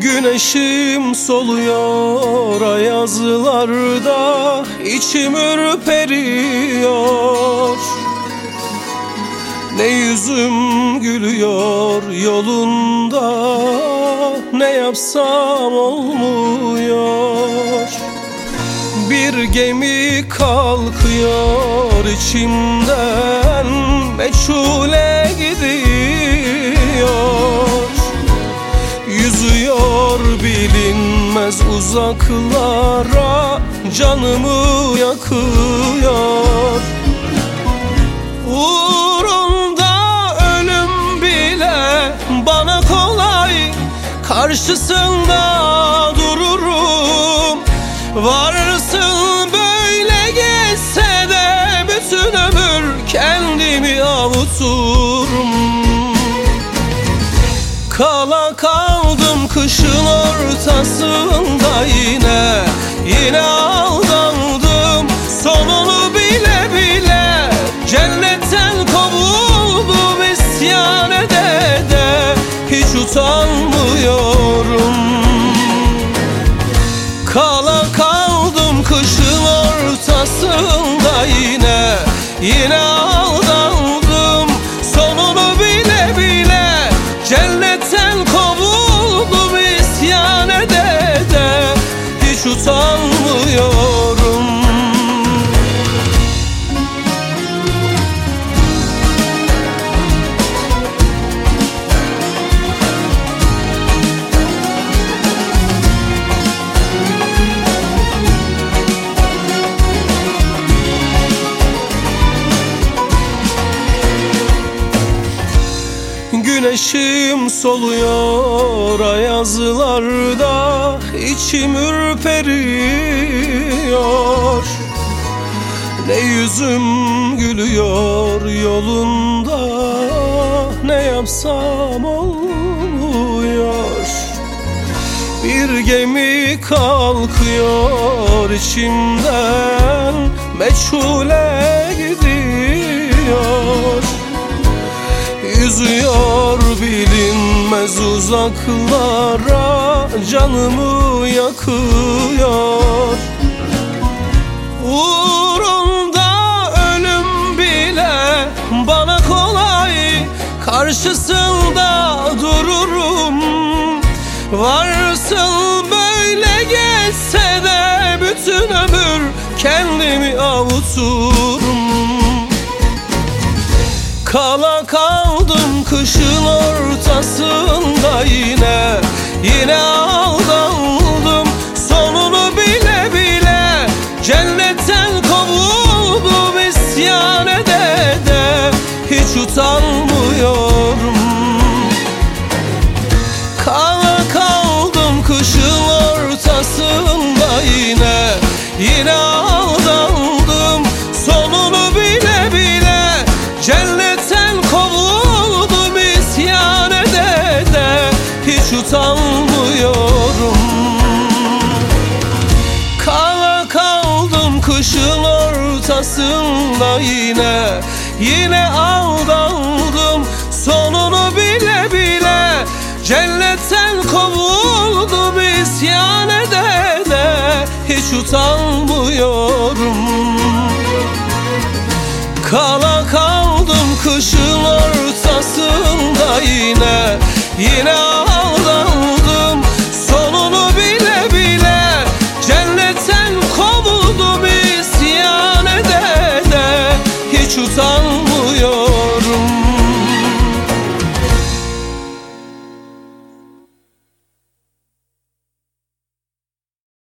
Güneşim soluyor ayazlarda içim ürperiyor. Ne yüzüm gülüyor yolunda Ne yapsam olmuyor. Bir gemi kalkıyor içimden Meçhule gidiyor uzaklara Canımı yakıyor. Uğrunda ölüm bile bana kolay. Karşısında dururum. Varsın böyle geçse de bütün ömür kendimi avuturum. Kala kaldım kışın ortasında ortasında yine Yine Güneşim soluyor ayazlarda içim ürperiyor. Ne yüzüm gülüyor yolunda Ne yapsam olmuyor Bir gemi kalkıyor içimden Meçhule gidiyor. Yüzüyor bilinmez uzaklara Canımı yakıyor. Uğrunda ölüm bile bana kolay Karşısında dururum. Varsın böyle geçse de bütün ömür kendimi avuturum Kala kaldım kışın ortasında yine Yine aldandım kışın ortasında yine Yine aldandım. Sonunu bile bile Cennetten kovuldum. İsyan ede de Hiç utanmıyorum. Kala kaldım kışın ortasında yine Yine inanmıyorum